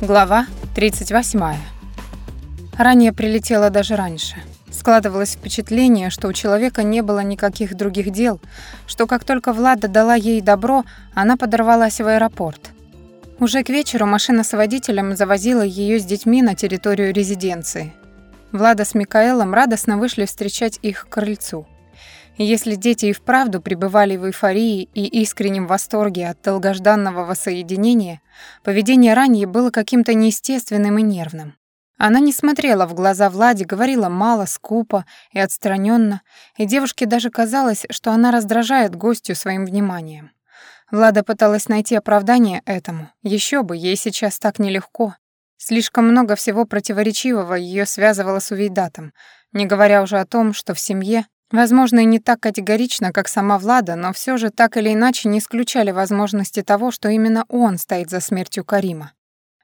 Глава 38. Ранее прилетела даже раньше. Складывалось впечатление, что у человека не было никаких других дел, что как только Влада дала ей добро, она подорвалась в аэропорт. Уже к вечеру машина с водителем завозила ее с детьми на территорию резиденции. Влада с Микаэлом радостно вышли встречать их к крыльцу. Если дети и вправду пребывали в эйфории и искреннем восторге от долгожданного воссоединения, поведение Раньи было каким-то неестественным и нервным. Она не смотрела в глаза Влади, говорила мало, скупо и отстраненно, и девушке даже казалось, что она раздражает гостью своим вниманием. Влада пыталась найти оправдание этому. Еще бы, ей сейчас так нелегко. Слишком много всего противоречивого ее связывало с Увейдатом, не говоря уже о том, что в семье Возможно, и не так категорично, как сама Влада, но все же так или иначе не исключали возможности того, что именно он стоит за смертью Карима.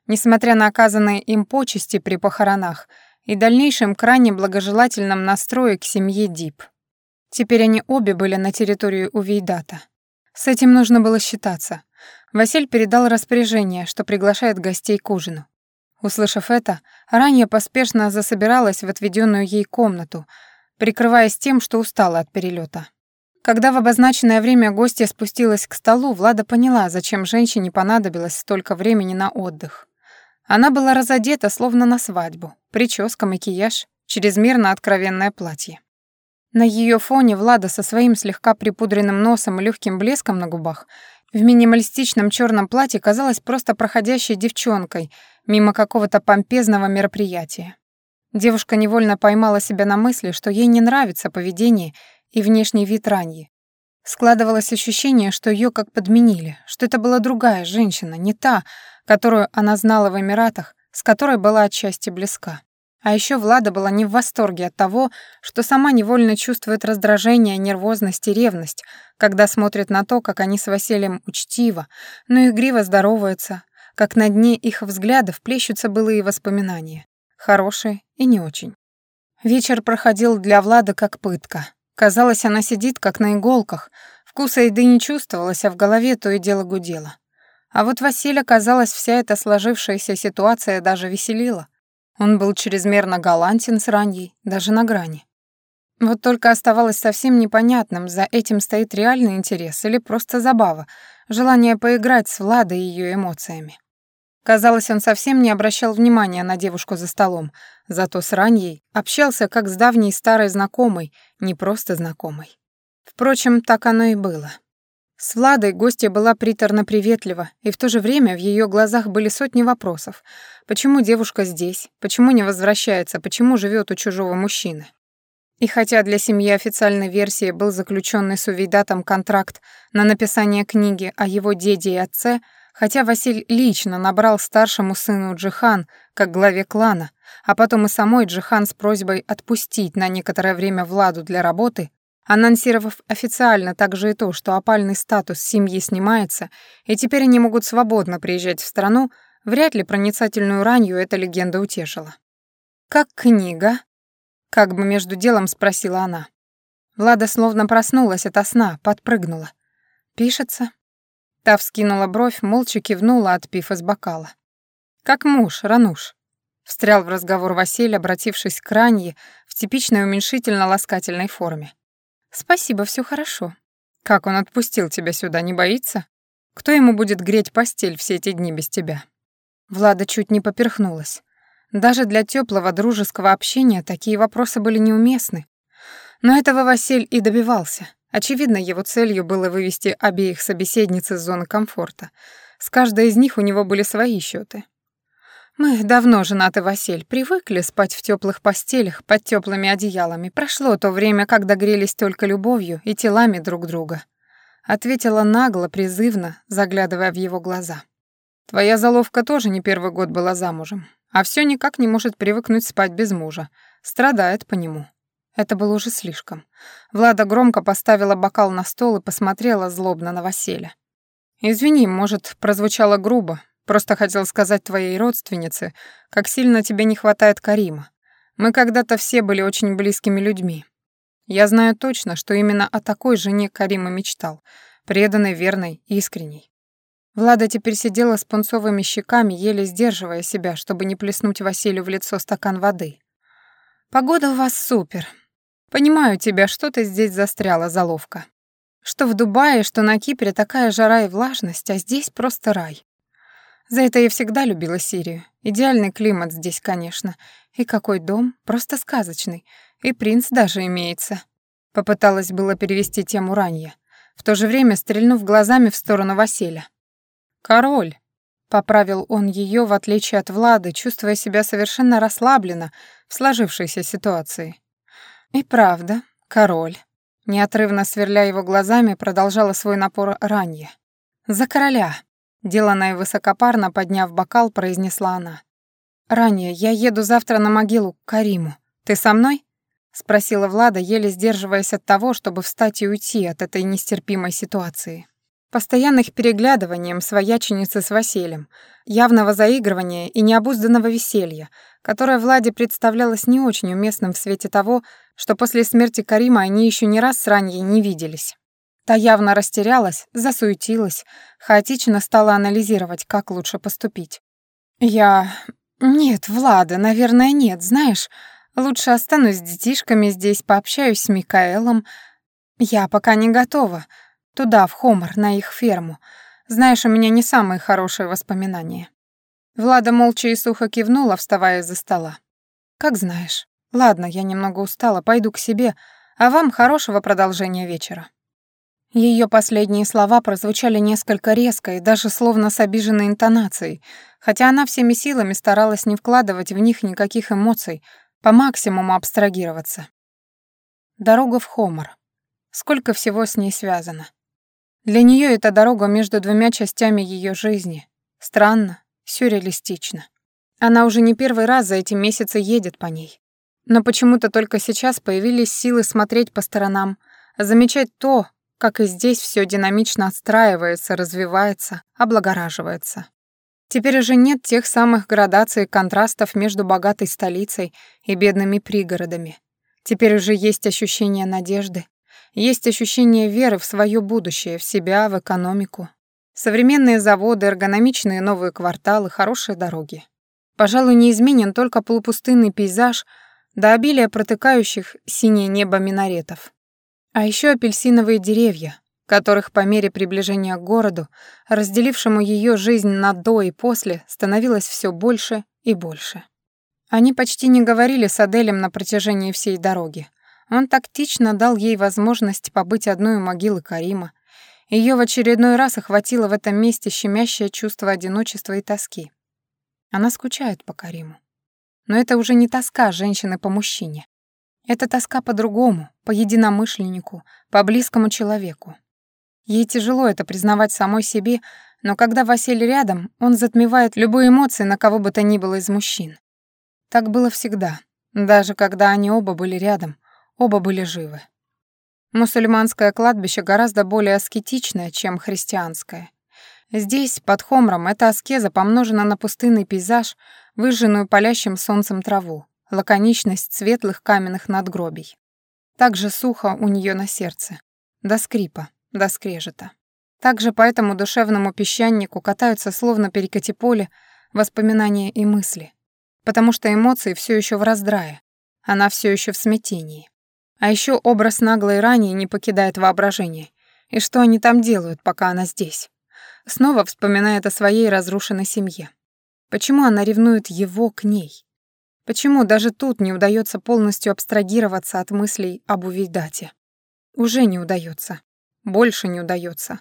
Несмотря на оказанные им почести при похоронах и дальнейшем крайне благожелательном настрое к семье Дип. Теперь они обе были на территории Увейдата. С этим нужно было считаться. Василь передал распоряжение, что приглашает гостей к ужину. Услышав это, ранее поспешно засобиралась в отведенную ей комнату — прикрываясь тем, что устала от перелета. Когда в обозначенное время гостья спустилась к столу, Влада поняла, зачем женщине понадобилось столько времени на отдых. Она была разодета, словно на свадьбу. Прическа, макияж, чрезмерно откровенное платье. На ее фоне Влада со своим слегка припудренным носом и легким блеском на губах в минималистичном черном платье казалась просто проходящей девчонкой мимо какого-то помпезного мероприятия. Девушка невольно поймала себя на мысли, что ей не нравится поведение и внешний вид Раньи. Складывалось ощущение, что ее как подменили, что это была другая женщина, не та, которую она знала в Эмиратах, с которой была отчасти близка. А еще Влада была не в восторге от того, что сама невольно чувствует раздражение, нервозность и ревность, когда смотрит на то, как они с Василием учтиво, но игриво здороваются, как на дне их взглядов плещутся былые воспоминания хорошие и не очень. Вечер проходил для Влады как пытка. Казалось, она сидит как на иголках, вкуса еды не чувствовалось, а в голове то и дело гудело. А вот Василия, казалось, вся эта сложившаяся ситуация даже веселила. Он был чрезмерно галантен с ранней, даже на грани. Вот только оставалось совсем непонятным, за этим стоит реальный интерес или просто забава, желание поиграть с Владой и ее эмоциями. Казалось, он совсем не обращал внимания на девушку за столом, зато с Раньей общался как с давней старой знакомой, не просто знакомой. Впрочем, так оно и было. С Владой гостья была приторно-приветлива, и в то же время в ее глазах были сотни вопросов. Почему девушка здесь? Почему не возвращается? Почему живет у чужого мужчины? И хотя для семьи официальной версии был заключенный с Увейдатом контракт на написание книги о его деде и отце, Хотя Василь лично набрал старшему сыну Джихан, как главе клана, а потом и самой Джихан с просьбой отпустить на некоторое время Владу для работы, анонсировав официально также и то, что опальный статус семьи снимается, и теперь они могут свободно приезжать в страну, вряд ли проницательную ранью эта легенда утешила. «Как книга?» — как бы между делом спросила она. Влада словно проснулась ото сна, подпрыгнула. «Пишется?» Та вскинула бровь, молча кивнула, отпив из бокала. «Как муж, Рануш», — встрял в разговор Василий, обратившись к Ранье в типичной уменьшительно-ласкательной форме. «Спасибо, все хорошо. Как он отпустил тебя сюда, не боится? Кто ему будет греть постель все эти дни без тебя?» Влада чуть не поперхнулась. Даже для теплого дружеского общения такие вопросы были неуместны. Но этого Василь и добивался. Очевидно, его целью было вывести обеих собеседниц из зоны комфорта. С каждой из них у него были свои счеты. Мы давно женаты, Василь, привыкли спать в теплых постелях под теплыми одеялами. Прошло то время, когда грелись только любовью и телами друг друга. Ответила нагло, призывно, заглядывая в его глаза. Твоя заловка тоже не первый год была замужем, а все никак не может привыкнуть спать без мужа. Страдает по нему. Это было уже слишком. Влада громко поставила бокал на стол и посмотрела злобно на Василия. «Извини, может, прозвучало грубо. Просто хотел сказать твоей родственнице, как сильно тебе не хватает Карима. Мы когда-то все были очень близкими людьми. Я знаю точно, что именно о такой жене Карима мечтал. Преданной, верной, искренней. Влада теперь сидела с пунцовыми щеками, еле сдерживая себя, чтобы не плеснуть Василию в лицо стакан воды. «Погода у вас супер. Понимаю тебя, что ты здесь застряла, заловка. Что в Дубае, что на Кипре такая жара и влажность, а здесь просто рай. За это я всегда любила Сирию. Идеальный климат здесь, конечно. И какой дом, просто сказочный. И принц даже имеется». Попыталась было перевести тему ранее, в то же время стрельнув глазами в сторону Василя. «Король», — поправил он ее, в отличие от Влады, чувствуя себя совершенно расслабленно в сложившейся ситуации. «И правда, король», — неотрывно сверля его глазами, продолжала свой напор ранее. «За короля», — делано и высокопарно, подняв бокал, произнесла она. «Ранее я еду завтра на могилу к Кариму. Ты со мной?» — спросила Влада, еле сдерживаясь от того, чтобы встать и уйти от этой нестерпимой ситуации. Постоянных переглядыванием свояченицы с Василием, явного заигрывания и необузданного веселья, которое Владе представлялось не очень уместным в свете того, что после смерти Карима они еще не раз с ранее не виделись. Та явно растерялась, засуетилась, хаотично стала анализировать, как лучше поступить. «Я... Нет, Влада, наверное, нет, знаешь...» Лучше останусь с детишками здесь, пообщаюсь с Микаэлом. Я пока не готова. Туда, в Хомор, на их ферму. Знаешь, у меня не самые хорошие воспоминания». Влада молча и сухо кивнула, вставая из-за стола. «Как знаешь. Ладно, я немного устала, пойду к себе, а вам хорошего продолжения вечера». Ее последние слова прозвучали несколько резко и даже словно с обиженной интонацией, хотя она всеми силами старалась не вкладывать в них никаких эмоций, по максимуму абстрагироваться. Дорога в Хомор. Сколько всего с ней связано. Для нее это дорога между двумя частями ее жизни. Странно, сюрреалистично. Она уже не первый раз за эти месяцы едет по ней. Но почему-то только сейчас появились силы смотреть по сторонам, замечать то, как и здесь все динамично отстраивается, развивается, облагораживается. Теперь уже нет тех самых градаций и контрастов между богатой столицей и бедными пригородами. Теперь уже есть ощущение надежды, есть ощущение веры в свое будущее, в себя, в экономику. Современные заводы, эргономичные новые кварталы, хорошие дороги. Пожалуй, неизменен только полупустынный пейзаж до обилия протыкающих синее небо минаретов. А еще апельсиновые деревья, которых по мере приближения к городу, разделившему ее жизнь на до и после, становилось все больше и больше. Они почти не говорили с Аделем на протяжении всей дороги. Он тактично дал ей возможность побыть одной у могилы Карима. Ее в очередной раз охватило в этом месте щемящее чувство одиночества и тоски. Она скучает по Кариму. Но это уже не тоска женщины по мужчине. Это тоска по-другому, по единомышленнику, по близкому человеку. Ей тяжело это признавать самой себе, но когда Василий рядом, он затмевает любые эмоции на кого бы то ни было из мужчин. Так было всегда, даже когда они оба были рядом, оба были живы. Мусульманское кладбище гораздо более аскетичное, чем христианское. Здесь, под Хомром, эта аскеза помножена на пустынный пейзаж, выжженную палящим солнцем траву, лаконичность светлых каменных надгробий. Так же сухо у нее на сердце, до скрипа до скрежета. Также по этому душевному песчанику катаются словно перекати поле воспоминания и мысли, потому что эмоции все еще в раздрае, она все еще в смятении. А еще образ наглой ранее не покидает воображение. И что они там делают, пока она здесь? Снова вспоминает о своей разрушенной семье. Почему она ревнует его к ней? Почему даже тут не удается полностью абстрагироваться от мыслей об увидате? Уже не удается. Больше не удается.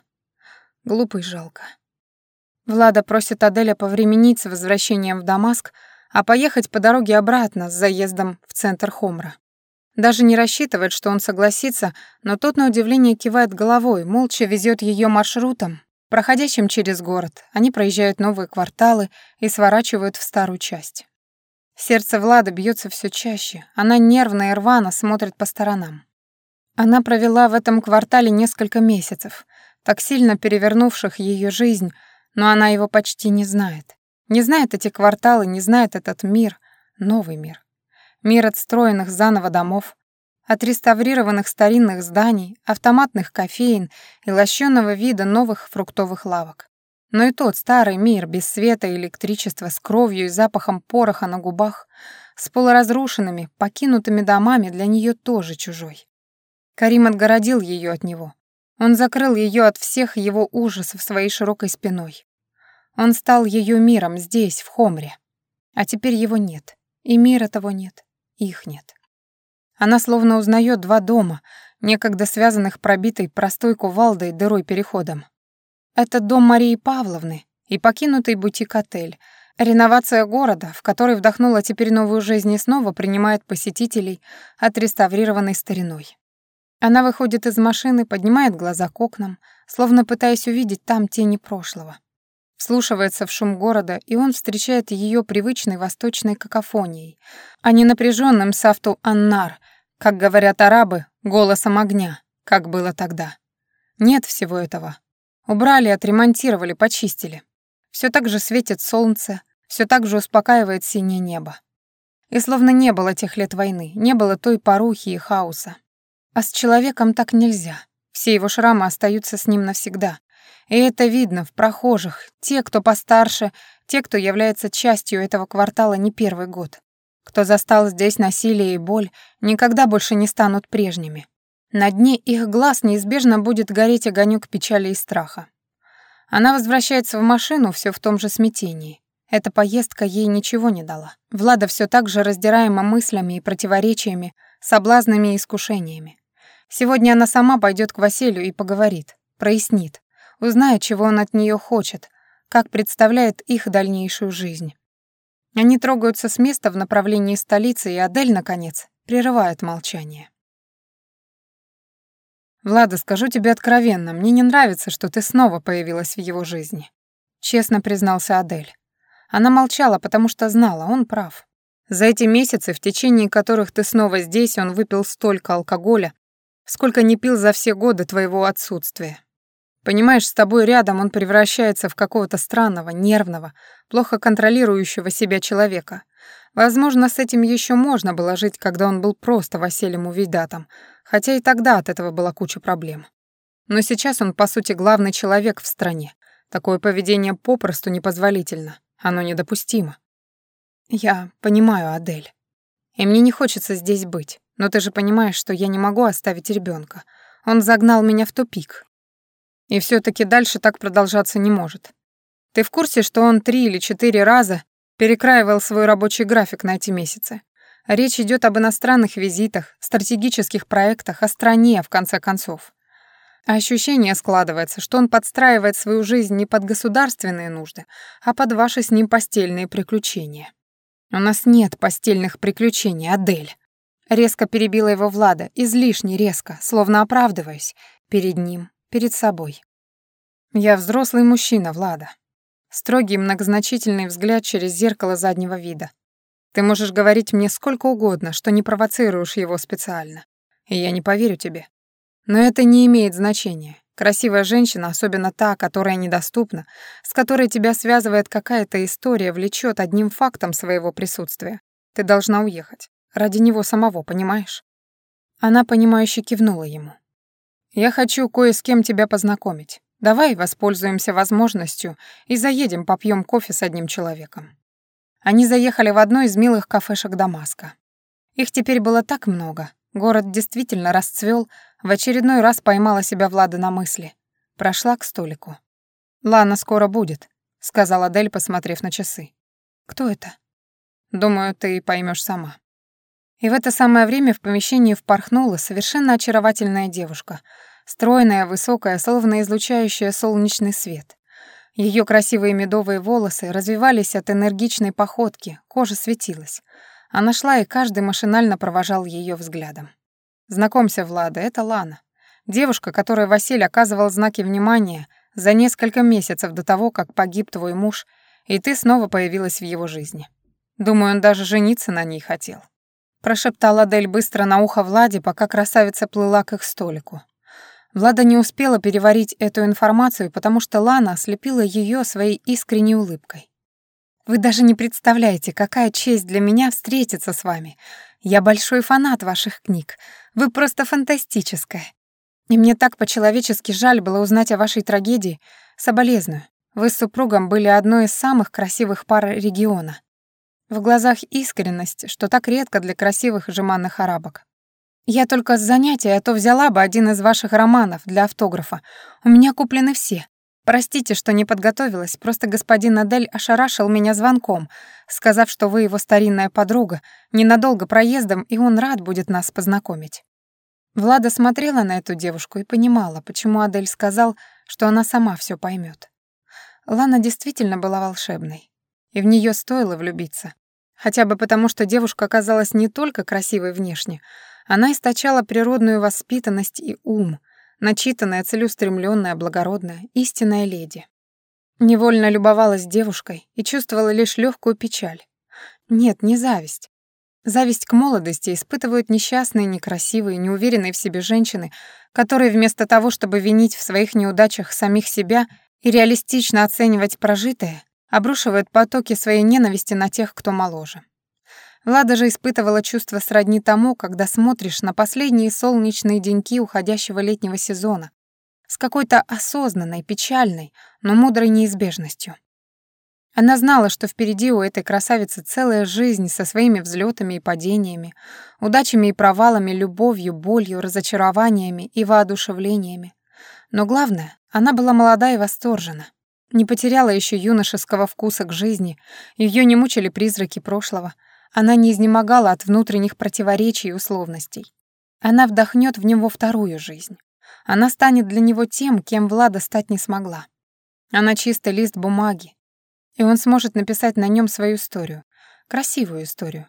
Глупо и жалко. Влада просит Аделя повременить с возвращением в Дамаск, а поехать по дороге обратно с заездом в центр Хомра. Даже не рассчитывает, что он согласится, но тот на удивление кивает головой, молча везет ее маршрутом, проходящим через город. Они проезжают новые кварталы и сворачивают в старую часть. Сердце Влады бьется все чаще, она нервно и рвано смотрит по сторонам. Она провела в этом квартале несколько месяцев, так сильно перевернувших ее жизнь, но она его почти не знает. Не знает эти кварталы, не знает этот мир, новый мир. Мир отстроенных заново домов, отреставрированных старинных зданий, автоматных кофеин и лощеного вида новых фруктовых лавок. Но и тот старый мир без света и электричества, с кровью и запахом пороха на губах, с полуразрушенными, покинутыми домами для нее тоже чужой. Карим отгородил ее от него. Он закрыл ее от всех его ужасов своей широкой спиной. Он стал ее миром здесь, в Хомре. А теперь его нет. И мира того нет, их нет. Она словно узнает два дома, некогда связанных пробитой простой кувалдой дырой-переходом. Это дом Марии Павловны и покинутый бутик-отель, реновация города, в который вдохнула теперь новую жизнь и снова принимает посетителей отреставрированной стариной. Она выходит из машины, поднимает глаза к окнам, словно пытаясь увидеть там тени прошлого. Вслушивается в шум города, и он встречает ее привычной восточной какофонией, а не напряженным сафту аннар, как говорят арабы, голосом огня, как было тогда. Нет всего этого. Убрали, отремонтировали, почистили. Все так же светит солнце, все так же успокаивает синее небо. И словно не было тех лет войны, не было той порухи и хаоса. А с человеком так нельзя. Все его шрамы остаются с ним навсегда. И это видно в прохожих, те, кто постарше, те, кто является частью этого квартала не первый год. Кто застал здесь насилие и боль, никогда больше не станут прежними. На дне их глаз неизбежно будет гореть огонек печали и страха. Она возвращается в машину все в том же смятении. Эта поездка ей ничего не дала. Влада все так же раздираема мыслями и противоречиями, соблазнами и искушениями. Сегодня она сама пойдет к Василию и поговорит, прояснит, узнает, чего он от нее хочет, как представляет их дальнейшую жизнь. Они трогаются с места в направлении столицы, и Адель, наконец, прерывает молчание. «Влада, скажу тебе откровенно, мне не нравится, что ты снова появилась в его жизни», — честно признался Адель. Она молчала, потому что знала, он прав. За эти месяцы, в течение которых ты снова здесь, он выпил столько алкоголя, сколько не пил за все годы твоего отсутствия. Понимаешь, с тобой рядом он превращается в какого-то странного, нервного, плохо контролирующего себя человека. Возможно, с этим еще можно было жить, когда он был просто Василием Увидатом, хотя и тогда от этого была куча проблем. Но сейчас он, по сути, главный человек в стране. Такое поведение попросту непозволительно. Оно недопустимо. Я понимаю, Адель. И мне не хочется здесь быть. Но ты же понимаешь, что я не могу оставить ребенка. Он загнал меня в тупик, и все таки дальше так продолжаться не может. Ты в курсе, что он три или четыре раза перекраивал свой рабочий график на эти месяцы? Речь идет об иностранных визитах, стратегических проектах, о стране, в конце концов. Ощущение складывается, что он подстраивает свою жизнь не под государственные нужды, а под ваши с ним постельные приключения. У нас нет постельных приключений, Адель. Резко перебила его Влада, излишне резко, словно оправдываясь перед ним, перед собой. Я взрослый мужчина, Влада. Строгий многозначительный взгляд через зеркало заднего вида. Ты можешь говорить мне сколько угодно, что не провоцируешь его специально. И я не поверю тебе. Но это не имеет значения. Красивая женщина, особенно та, которая недоступна, с которой тебя связывает какая-то история, влечет одним фактом своего присутствия. Ты должна уехать. Ради него самого, понимаешь? Она, понимающе кивнула ему. Я хочу кое с кем тебя познакомить. Давай воспользуемся возможностью и заедем попьем кофе с одним человеком». Они заехали в одно из милых кафешек Дамаска. Их теперь было так много. Город действительно расцвел. В очередной раз поймала себя Влада на мысли. Прошла к столику. «Лана скоро будет», — сказала Дель, посмотрев на часы. «Кто это?» «Думаю, ты поймешь сама». И в это самое время в помещении впорхнула совершенно очаровательная девушка, стройная, высокая, словно излучающая солнечный свет. Ее красивые медовые волосы развивались от энергичной походки, кожа светилась. Она шла, и каждый машинально провожал ее взглядом. «Знакомься, Влада, это Лана. Девушка, которой Василий оказывал знаки внимания за несколько месяцев до того, как погиб твой муж, и ты снова появилась в его жизни. Думаю, он даже жениться на ней хотел прошептала Дель быстро на ухо Владе, пока красавица плыла к их столику. Влада не успела переварить эту информацию, потому что Лана ослепила ее своей искренней улыбкой. «Вы даже не представляете, какая честь для меня встретиться с вами. Я большой фанат ваших книг. Вы просто фантастическая. И мне так по-человечески жаль было узнать о вашей трагедии. Соболезную. Вы с супругом были одной из самых красивых пар региона. В глазах искренность, что так редко для красивых и жеманных арабок. Я только с занятия, а то взяла бы один из ваших романов для автографа. У меня куплены все. Простите, что не подготовилась, просто господин Адель ошарашил меня звонком, сказав, что вы его старинная подруга, ненадолго проездом, и он рад будет нас познакомить. Влада смотрела на эту девушку и понимала, почему Адель сказал, что она сама все поймет. Лана действительно была волшебной, и в нее стоило влюбиться. Хотя бы потому, что девушка оказалась не только красивой внешне, она источала природную воспитанность и ум — начитанная, целеустремленная, благородная, истинная леди. Невольно любовалась девушкой и чувствовала лишь легкую печаль. Нет, не зависть. Зависть к молодости испытывают несчастные, некрасивые, неуверенные в себе женщины, которые вместо того, чтобы винить в своих неудачах самих себя и реалистично оценивать прожитое, обрушивают потоки своей ненависти на тех, кто моложе. Влада же испытывала чувство сродни тому, когда смотришь на последние солнечные деньки уходящего летнего сезона с какой-то осознанной, печальной, но мудрой неизбежностью. Она знала, что впереди у этой красавицы целая жизнь со своими взлетами и падениями, удачами и провалами, любовью, болью, разочарованиями и воодушевлениями. Но главное, она была молода и восторжена. Не потеряла еще юношеского вкуса к жизни, ее не мучили призраки прошлого — она не изнемогала от внутренних противоречий и условностей. Она вдохнет в него вторую жизнь. Она станет для него тем, кем Влада стать не смогла. Она чистый лист бумаги, и он сможет написать на нем свою историю, красивую историю,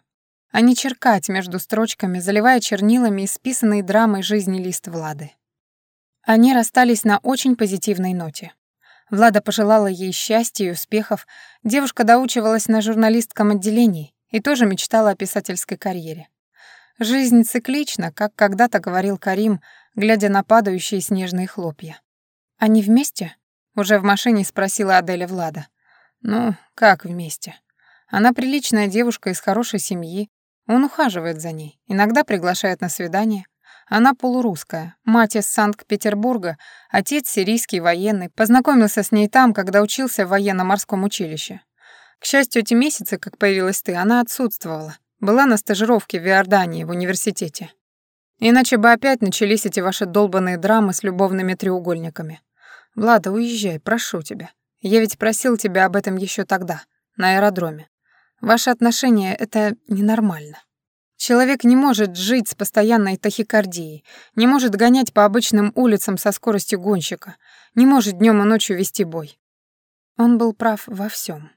а не черкать между строчками, заливая чернилами исписанные драмой жизни лист Влады. Они расстались на очень позитивной ноте. Влада пожелала ей счастья и успехов, девушка доучивалась на журналистском отделении, и тоже мечтала о писательской карьере. Жизнь циклична, как когда-то говорил Карим, глядя на падающие снежные хлопья. «Они вместе?» — уже в машине спросила Аделя Влада. «Ну, как вместе? Она приличная девушка из хорошей семьи, он ухаживает за ней, иногда приглашает на свидание. Она полурусская, мать из Санкт-Петербурга, отец сирийский военный, познакомился с ней там, когда учился в военно-морском училище. К счастью, эти месяцы, как появилась ты, она отсутствовала. Была на стажировке в Иордании, в университете. Иначе бы опять начались эти ваши долбанные драмы с любовными треугольниками. Влада, уезжай, прошу тебя. Я ведь просил тебя об этом еще тогда, на аэродроме. Ваши отношения — это ненормально. Человек не может жить с постоянной тахикардией, не может гонять по обычным улицам со скоростью гонщика, не может днем и ночью вести бой. Он был прав во всем.